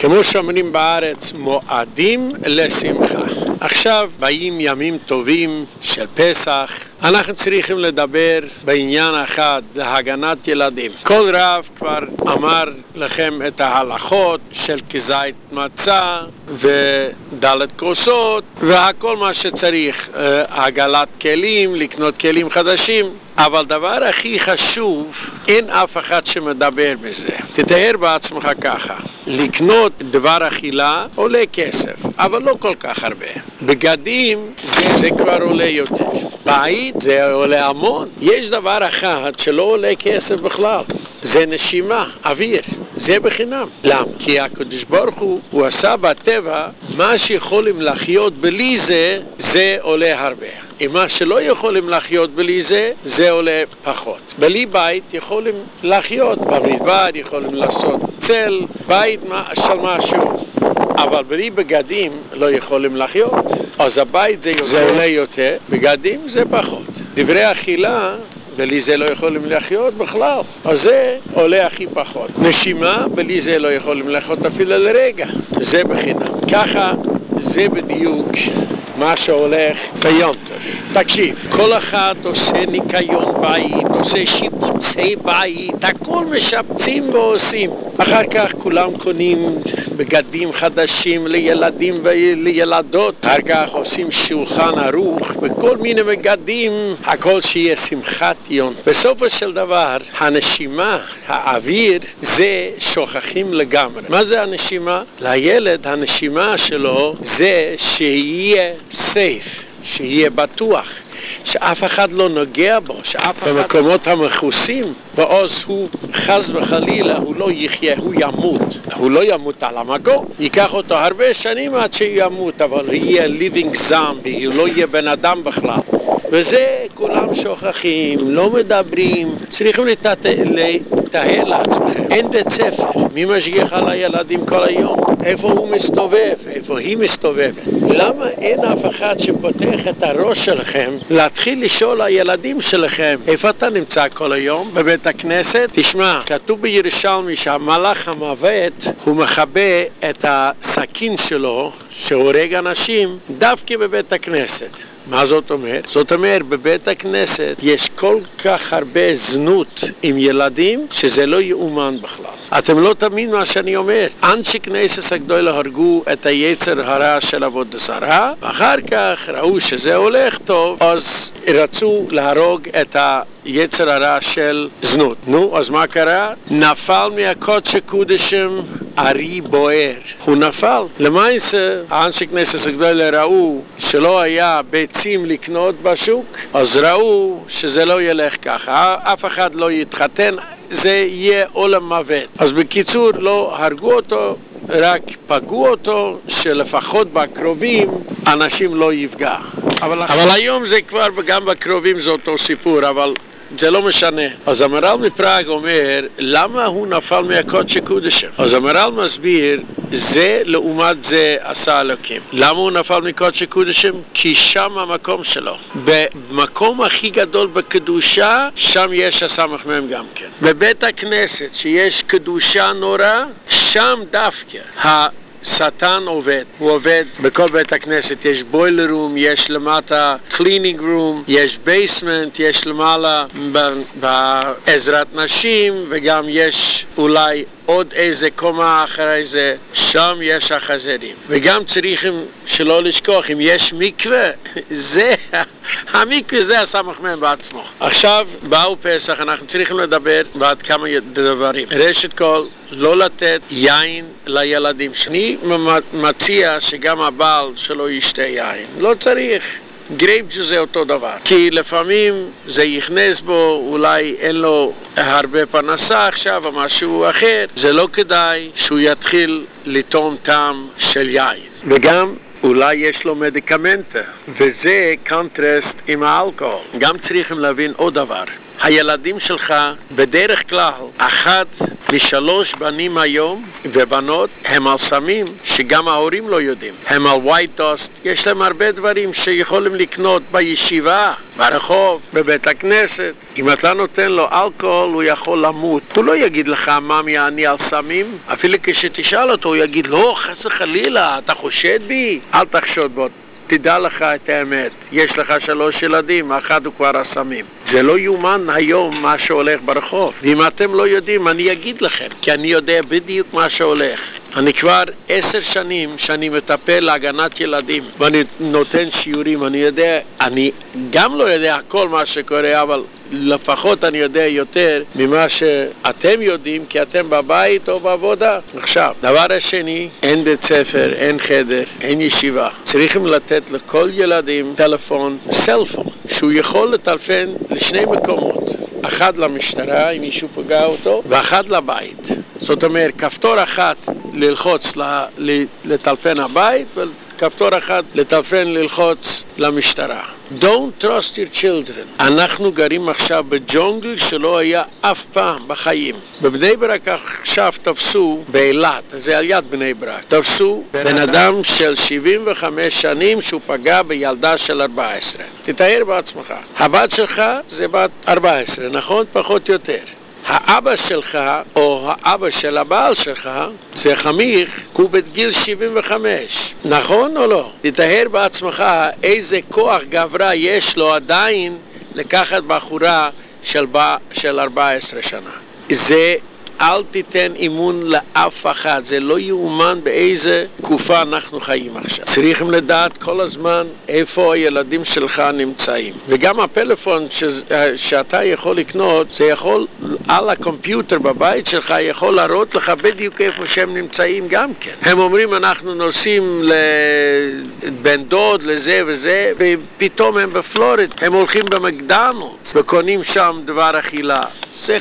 כמו שאומרים בארץ, מועדים לשמחה. עכשיו באים ימים טובים של פסח, אנחנו צריכים לדבר בעניין אחד, הגנת ילדים. כל רב כבר אמר לכם את ההלכות של כזית מצה ודלת כוסות והכל מה שצריך, עגלת כלים, לקנות כלים חדשים. אבל דבר הכי חשוב, אין אף אחד שמדבר בזה. תתאר בעצמך ככה, לקנות דבר אכילה עולה כסף, אבל לא כל כך הרבה. בגדים זה, כבר עולה יותר. בית זה עולה המון. יש דבר אחד שלא עולה כסף בכלל, זה נשימה, אוויר. זה בחינם. למה? כי הקדוש ברוך הוא, הוא עשה בטבע מה שיכולים לחיות בלי זה, זה עולה הרבה. עם מה שלא יכולים לחיות בלי זה, זה עולה פחות. בלי בית יכולים לחיות במדבר, יכולים לעשות צל, בית של משהו. אבל בלי בגדים לא יכולים לחיות. אז הבית זה, עולה יותר, בגדים זה פחות. דברי אכילה בלי זה לא יכולים לחיות בכלל. אז זה עולה הכי פחות. נשימה, בלי זה לא יכולים לחיות אפילו לרגע. זה בחינם. ככה זה בדיוק מה שהולך ביום תקשיב, כל אחד עושה ניקיון בית, עושה שיפוצי בית, הכל משפצים ועושים. אחר כך כולם קונים בגדים חדשים לילדים ולילדות, אחר כך עושים שולחן ערוך וכל מיני בגדים, הכל שיהיה שמחת יום. בסופו של דבר, הנשימה, האוויר, זה שוכחים לגמרי. מה זה הנשימה? לילד הנשימה שלו זה שיהיה סייף, שיהיה בטוח. שאף אחד לא נוגע בו, שאף אחד... במקומות המכוסים, ואז הוא חס וחלילה, הוא לא יחיה, הוא ימות. הוא לא ימות על המקום. ייקח אותו הרבה שנים עד שהוא ימות, אבל הוא יהיה ליבינג זאם, הוא לא יהיה בן אדם בכלל. וזה כולם שוכחים, לא מדברים, צריכים לתאר לעצמכם. אין בית ספר, מי משגיח על הילדים כל היום? איפה הוא מסתובב? איפה היא מסתובבת? למה אין אף אחד שפותח את הראש שלכם להתחיל לשאול הילדים שלכם איפה אתה נמצא כל היום? בבית הכנסת? תשמע, כתוב בירושלמי שהמלאך המוות הוא מכבה את הסכין שלו שהורג אנשים דווקא בבית הכנסת. מה זאת אומרת? זאת אומרת, בבית הכנסת יש כל כך הרבה זנות עם ילדים, שזה לא יאומן בכלל. אתם לא תאמין מה שאני אומר. אנשי כנסת הגדולה הרגו את היצר הרע של עבוד זרה, ואחר כך ראו שזה הולך טוב, אז רצו להרוג את היצר הרע של זנות. נו, אז מה קרה? נפל מהקודש קודשים ארי בוער. הוא נפל. למעשה, האנשי כנסת הגדולה ראו שלא היה ביצים לקנות בשוק, אז ראו שזה לא ילך ככה. אף אחד לא יתחתן, זה יהיה עולם מוות. אז בקיצור, לא הרגו אותו, רק פגעו אותו, שלפחות בקרובים אנשים לא יפגע. אבל, אבל היום זה כבר, גם בקרובים זה אותו סיפור, אבל זה לא משנה. אז המרל מפראג אומר, למה הוא נפל מהקודשי קודשם? אז המרל מסביר, זה לעומת זה עשה אלוקים. למה הוא נפל מקודשי קודשם? כי שם המקום שלו. במקום הכי גדול בקדושה, שם יש הסמ"ם גם כן. בבית הכנסת, שיש קדושה נורא, שם דווקא. שטן עובד, הוא עובד בכל בית הכנסת, יש boiler room, יש למטה cleaning room, יש basement, יש למעלה בעזרת נשים וגם יש אולי עוד איזה קומה אחרי זה, שם יש החזרים. וגם צריכים שלא לשכוח, אם יש מקווה, זה, המקווה זה הסמ"ם בעצמו. עכשיו, באו פסח, אנחנו צריכים לדבר בעד כמה דברים. ראשית כל, לא לתת יין לילדים. אני מציע שגם הבעל שלו ישתה יין. לא צריך. grape זה אותו דבר. כי לפעמים זה יכנס בו, אולי אין לו הרבה פרנסה עכשיו או משהו אחר, זה לא כדאי שהוא יתחיל לטעום טעם של יין. וגם אולי יש לו medicament, וזה קונטרסט עם האלכוהול. גם צריכים להבין עוד דבר. הילדים שלך, בדרך כלל, אחת משלוש בנים היום ובנות הם על סמים שגם ההורים לא יודעים. הם על ווייט דוסט, יש להם הרבה דברים שיכולים לקנות בישיבה, ברחוב, בבית הכנסת. אם אתה נותן לו אלכוהול, הוא יכול למות. הוא לא יגיד לך, ממי, אני על סמים. אפילו כשתשאל אותו, הוא יגיד, לא, חס וחלילה, אתה חושד בי? אל תחשוד בו. תדע לך את האמת, יש לך שלוש ילדים, אחד הוא כבר הסמים. זה לא יאומן היום מה שהולך ברחוב. ואם אתם לא יודעים, אני אגיד לכם, כי אני יודע בדיוק מה שהולך. אני כבר עשר שנים שאני מטפל להגנת ילדים ואני נותן שיעורים, אני יודע, אני גם לא יודע כל מה שקורה, אבל לפחות אני יודע יותר ממה שאתם יודעים, כי אתם בבית או בעבודה. עכשיו, דבר השני, אין בית ספר, אין חדר, אין ישיבה. צריכים לתת לכל ילדים טלפון, סלפון, שהוא יכול לטלפן לשני מקומות. אחד למשטרה, אם מישהו פגע אותו, ואחד לבית. זאת אומרת, כפתור אחת ללחוץ לטלפן הבית, וכפתור אחד לטלפן ללחוץ למשטרה. Don't trust your children. אנחנו גרים עכשיו בג'ונגל שלא היה אף פעם בחיים. בבני ברק עכשיו תפסו, באילת, זה על יד בני ברק, תפסו בן אדם של 75 שנים שהוא פגע בילדה של 14. תתאר בעצמך. הבת שלך זה בת 14, נכון? פחות או יותר. האבא שלך, או האבא של הבעל שלך, זה חמיך, הוא בגיל 75, נכון או לא? תתאר בעצמך איזה כוח גברה יש לו עדיין לקחת בחורה של, של 14 שנה. זה אל תיתן אימון לאף אחד, זה לא יאומן באיזה תקופה אנחנו חיים עכשיו. צריכים לדעת כל הזמן איפה הילדים שלך נמצאים. וגם הפלאפון ש... שאתה יכול לקנות, זה יכול על הקומפיוטר בבית שלך, יכול להראות לך בדיוק איפה שהם נמצאים גם כן. הם אומרים אנחנו נוסעים לבן דוד, לזה וזה, ופתאום הם בפלוריד, הם הולכים במקדונלדס וקונים שם דבר אכילה. זה,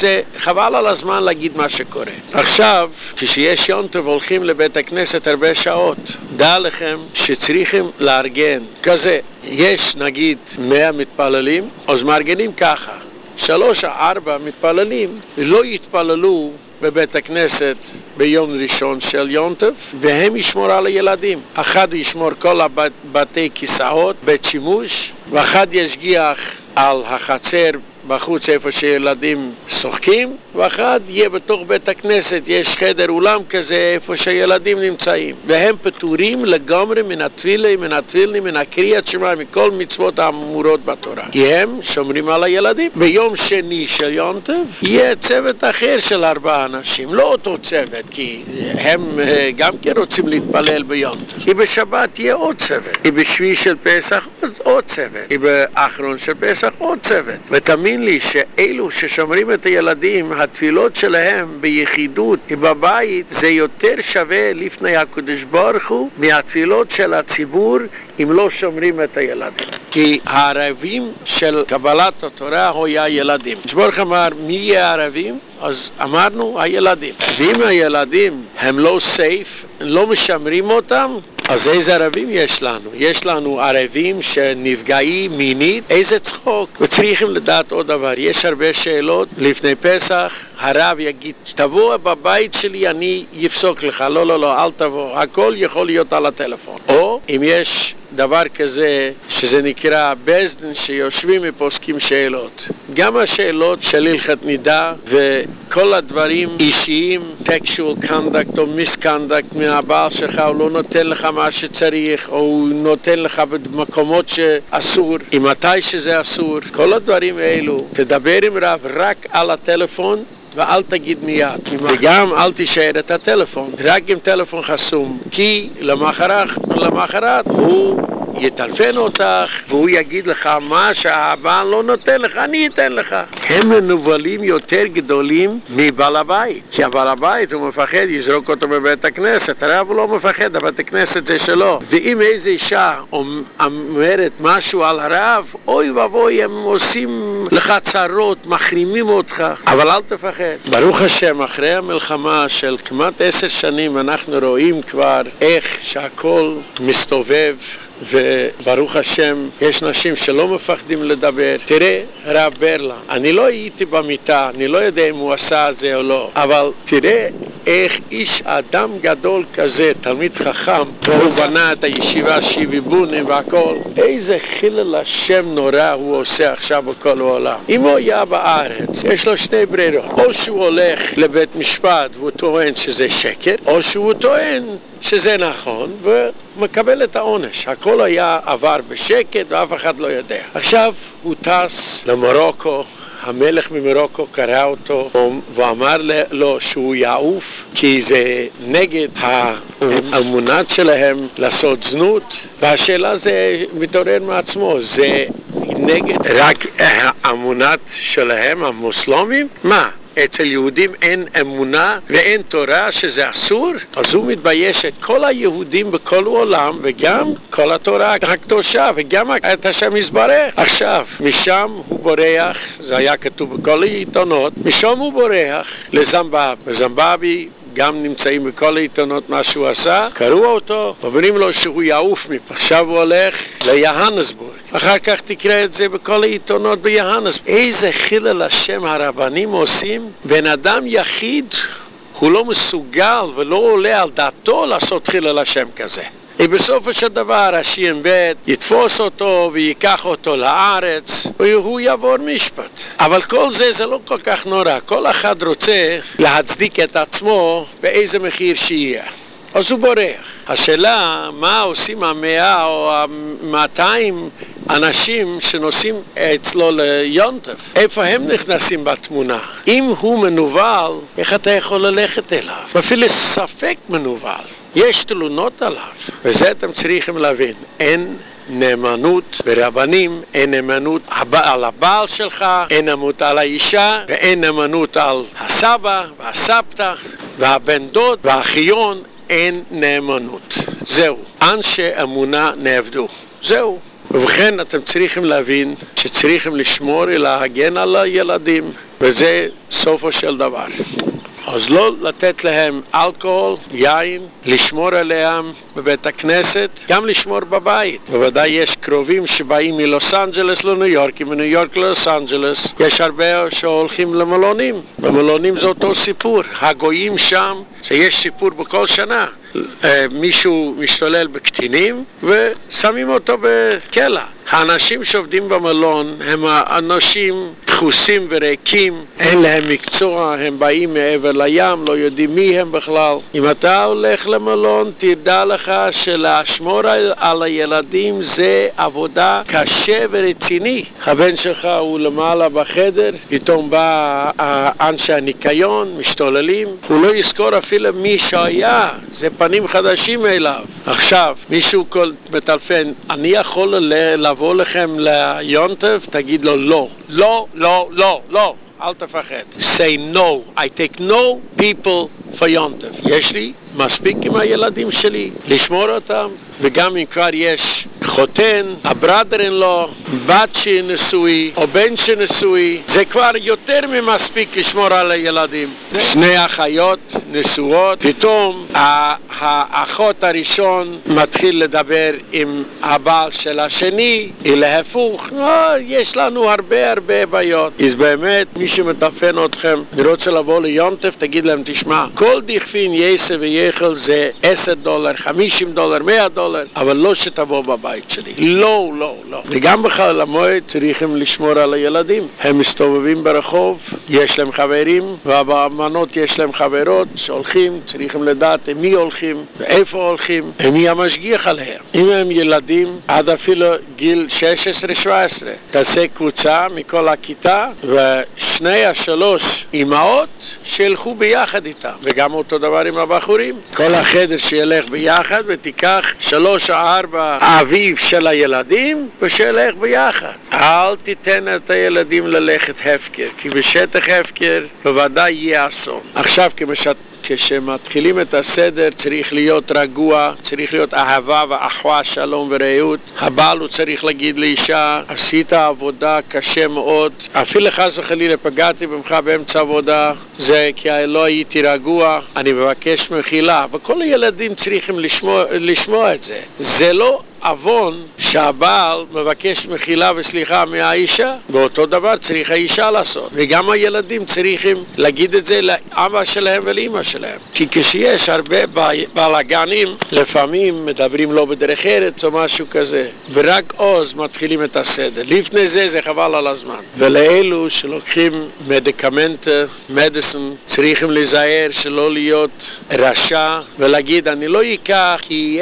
זה חבל על הזמן להגיד מה שקורה. עכשיו, כשיש יונטוב הולכים לבית הכנסת הרבה שעות, דע לכם שצריכים לארגן כזה, יש נגיד 100 מתפללים, אז מארגנים ככה, שלוש או ארבע מתפללים לא יתפללו בבית הכנסת ביום ראשון של יונטב, והם ישמור על הילדים. אחד ישמור כל הבתי כיסאות, בית שימוש, ואחד ישגיח על החצר בחוץ איפה שילדים שוחקים, ואחד יהיה בתוך בית הכנסת, יש חדר אולם כזה איפה שילדים נמצאים. והם פטורים לגמרי מן התפילה, מן התפילה, מן הקריאת שמע, מכל מצוות האמורות בתורה. כי הם שומרים על הילדים. ביום שני של יונטב יהיה צוות אחר של ארבעה אנשים, לא אותו צוות, כי הם אה, גם כן רוצים להתפלל ביונטב. כי בשבת יהיה עוד צוות. כי בשביעי של פסח עוד צוות. כי באחרון של פסח עוד צוות. ותמיד לי שאלו ששומרים את הילדים, התפילות שלהם ביחידות בבית זה יותר שווה לפני הקדוש ברוך הוא מהתפילות של הציבור אם לא שומרים את הילדים. כי הערבים של קבלת התורה היה ילדים. שברוך אמר, מי יהיה הערבים? אז אמרנו, הילדים. ואם הילדים הם לא סייף, לא משמרים אותם, אז איזה ערבים יש לנו? יש לנו ערבים שנפגעים מינית? איזה צחוק. וצריכים לדעת עוד דבר, יש הרבה שאלות לפני פסח, הרב יגיד, תבוא בבית שלי, אני אפסוק לך. לא, לא, לא, אל תבוא. הכל יכול להיות על הטלפון. או אם יש דבר כזה שזה נקרא בזדן שיושבים ופוסקים שאלות. גם השאלות של הלכת נידה וכל הדברים אישיים, textual conduct או misconduct מהבעל שלך, הוא לא נותן לך מה שצריך, או הוא נותן לך במקומות שאסור, עם מתי שזה אסור, כל הדברים האלו, תדבר עם רב רק על הטלפון ואל תגיד מיד. וגם אל תישאר את הטלפון, רק עם טלפון חסום. כי למחרת, למחרת הוא יטלפן אותך, והוא יגיד לך מה שהבעל לא נותן לך, אני אתן לך. הם מנוולים יותר גדולים מבעל הבית. כי הבעל הבית הוא מפחד, יזרוק אותו בבית הכנסת. הרב הוא לא מפחד, הבית הכנסת זה שלו. ואם איזה אישה אומרת משהו על הרב, אוי ואבוי, הם עושים לך צרות, מחרימים אותך. אבל אל תפחד. ברוך השם, אחרי המלחמה של כמעט עשר שנים אנחנו רואים כבר איך שהכל מסתובב וברוך השם, יש נשים שלא מפחדים לדבר. תראה, הרב ברלה, אני לא הייתי במיטה, אני לא יודע אם הוא עשה זה או לא, אבל תראה איך איש אדם גדול כזה, תלמיד חכם, והוא בנה את הישיבה שיבי בונים והכל, איזה חילל השם נורא הוא עושה עכשיו בכל העולם. אם הוא היה בארץ, יש לו שתי ברירות, או שהוא הולך לבית משפט והוא טוען שזה שקר, או שהוא טוען שזה נכון, ומקבל את העונש. הכל היה עבר בשקט ואף אחד לא יודע. עכשיו הוא טס למרוקו, המלך ממרוקו קרא אותו ואמר לו שהוא יעוף כי זה נגד האמונת שלהם לעשות זנות והשאלה זה מתעורר מעצמו זה נגד רק האמונת שלהם המוסלמים? מה? אצל יהודים אין אמונה ואין תורה שזה אסור, אז הוא מתבייש את כל היהודים בכל העולם וגם כל התורה הקדושה וגם את השם יזברך. עכשיו, משם הוא בורח, זה היה כתוב בכל העיתונות, משם הוא בורח לזמבב. וזמבבי גם נמצאים בכל העיתונות מה שהוא עשה, קראו אותו, אומרים לו שהוא יעוף מפה. עכשיו הוא הולך ליהנסבורג. אחר כך תקרא את זה בכל העיתונות ביהנסבורג. איזה חילל השם הרבנים עושים? בן אדם יחיד הוא לא מסוגל ולא עולה על דעתו לעשות חילל השם כזה. ובסופו של דבר השם ב' יתפוס אותו ויקח אותו לארץ והוא יעבור משפט. אבל כל זה זה לא כל כך נורא, כל אחד רוצה להצדיק את עצמו באיזה מחיר שיהיה. אז הוא בורח. השאלה, מה עושים המאה או המאתיים אנשים שנוסעים אצלו ליונטף? איפה הם נכנסים בתמונה? אם הוא מנוול, איך אתה יכול ללכת אליו? אפילו ספק מנוול. יש תלונות עליו, וזה אתם צריכים להבין. אין נאמנות ברבנים, אין נאמנות על הבעל שלך, אין נאמנות על האישה, ואין נאמנות על הסבא והסבתא והבן דוד והאחיון, אין נאמנות. זהו. אנשי אמונה נעבדו. זהו. ובכן, אתם צריכים להבין שצריכים לשמור ולהגן על הילדים, וזה סופו של דבר. אז לא לתת להם אלכוהול, יין, לשמור עליהם בבית הכנסת, גם לשמור בבית. בוודאי יש קרובים שבאים מלוס אנג'לס לניו יורק, מניו יורק ללוס אנג'לס, יש הרבה שהולכים למלונים. במלונים זה אותו סיפור. הגויים שם, שיש סיפור בכל שנה. מישהו משתולל בקטינים ושמים אותו בכלא. האנשים שעובדים במלון הם האנשים דחוסים וריקים, אין להם מקצוע, הם באים מעבר לים, לא יודעים מי הם בכלל. אם אתה הולך למלון, תדע לך שלשמור על הילדים זה עבודה קשה ורציני. הבן שלך הוא למעלה בחדר, פתאום בא אנשי הניקיון, משתוללים, הוא לא יזכור אפילו מי שהיה, זה פנים חדשים אליו. עכשיו, מישהו כל מטלפן, אני יכול לבוא לכם ליונטף? תגיד לו לא. לא, לא, לא, לא. אל תפחד. say no. I take no people for יונטף. יש לי מספיק עם הילדים שלי, לשמור אותם, וגם אם כבר יש חותן, הבראדר אין לו, בת שנשוי, או בן שנשוי, זה כבר יותר ממספיק לשמור על הילדים. שני אחיות נשואות, פתאום האחות הראשון מתחיל לדבר עם הבעל של השני, להפוך, יש לנו הרבה הרבה בעיות. אז באמת, מי שמטפן אתכם ורוצה לבוא ליונטף, תגיד להם, תשמע, כל דכפין יסה ויכל זה 10 דולר, 50 דולר, 100 דולר, אבל לא שתבוא בבית שלי. לא, לא, לא. וגם בחלל המועד צריכים לשמור על הילדים. הם מסתובבים ברחוב, יש להם חברים, והבנות יש להם חברות שהולכים, צריכים לדעת עם מי הולכים ואיפה הולכים, ומי המשגיח עליהם. אם הם ילדים עד אפילו גיל 16-17, תעשה קבוצה מכל הכיתה, ושני השלוש אמהות שילכו ביחד איתם, וגם אותו דבר עם הבחורים. כל החדר שילך ביחד ותיקח שלוש או ארבע אביב של הילדים ושילך ביחד. אל תיתן את הילדים ללכת הפקר, כי בשטח הפקר בוודאי יהיה אסון. עכשיו כמשת... כשמתחילים את הסדר צריך להיות רגוע, צריך להיות אהבה ואחווה, שלום ורעות. הבעל הוא צריך להגיד לאישה, עשית עבודה קשה מאוד, אפילו חס וחלילה פגעתי ממך באמצע עבודה, זה כי לא הייתי רגוע, אני מבקש מחילה. וכל הילדים צריכים לשמוע, לשמוע את זה. זה לא עוון שהבעל מבקש מחילה וסליחה מהאישה, ואותו דבר צריך האישה לעשות. וגם הילדים צריכים להגיד את זה לאבא שלהם ולאמא שלהם. כי כשיש הרבה בלאגנים, לפעמים מדברים לא בדרך ארץ או משהו כזה, ורק עוז מתחילים את הסדר. לפני זה זה חבל על הזמן. ולאלו שלוקחים מדיקמנט, מדיסון, צריכים להיזהר שלא להיות רשע ולהגיד אני לא אקח כי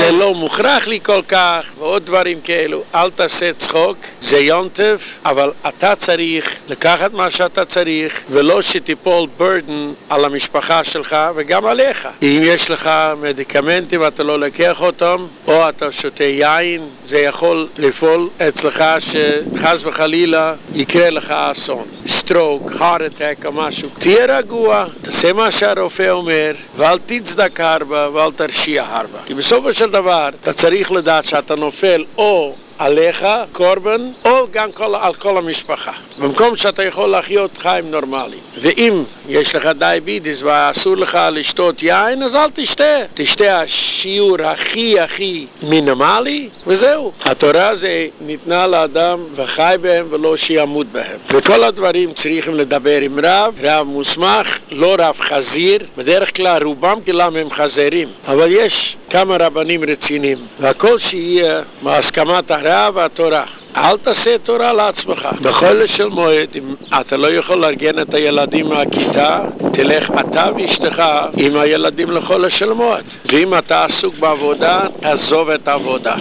זה לא מוכרח לי כל כך ועוד דברים כאלו. אל תעשה צחוק, זה יונטף, אבל אתה צריך לקחת מה שאתה צריך ולא שתיפול ברדן על המשפחה שלך וגם עליך. אם יש לך מדיקמנטים ואתה לא לקח אותם או אתה שותה יין, זה יכול לפעול אצלך שחס וחלילה יקרה לך אסון. stroke, heart attack או משהו. תהיה רגוע, תעשה מה שהרופא אומר ואל תצדק הרבה ואל תרשיע הרבה. כי בסופו של דבר אתה צריך לדעת שאתה נופל או עליך, קורבן, או גם כל, על כל המשפחה. במקום שאתה יכול לחיות חיים נורמליים. ואם יש לך diabetes ואסור לך לשתות יין, אז אל תשתה. תשתה השיעור הכי הכי מינימלי, וזהו. התורה זה ניתנה לאדם וחי בהם ולא שימות בהם. וכל הדברים צריכים לדבר עם רב, רב מוסמך, לא רב חזיר. בדרך כלל רובם כולם הם חזירים. אבל יש כמה רבנים רציניים. והכל שיהיה מהסכמת הרב והתורה. אל תעשה תורה לעצמך. בכל של מועד, אם אתה לא יכול לארגן את הילדים מהכיתה, תלך אתה ואשתך עם הילדים לכל של מועד. ואם אתה עסוק בעבודה, תעזוב את העבודה.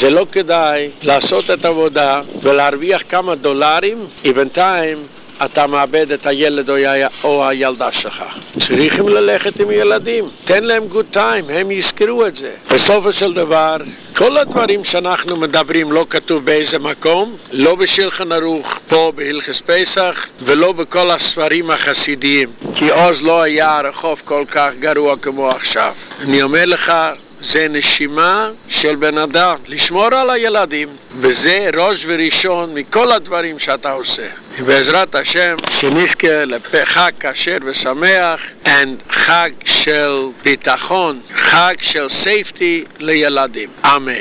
זה לא כדאי לעשות את העבודה ולהרוויח כמה דולרים, ובינתיים אתה מאבד את הילד או הילדה שלך. צריכים ללכת עם ילדים, תן להם גוד טיים, הם יזכרו את זה. בסופו של דבר, כל הדברים שאנחנו מדברים לא כתוב באיזה מקום, לא בשלחן ערוך פה בהלכס פסח, ולא בכל הספרים החסידיים, כי עוז לא היה הרחוב כל כך גרוע כמו עכשיו. אני אומר לך, זה נשימה של בן אדם, לשמור על הילדים, וזה ראש וראשון מכל הדברים שאתה עושה. בעזרת השם, שנזכה לחג כשר ושמח, וחג של ביטחון, חג של סייפטי לילדים. אמן.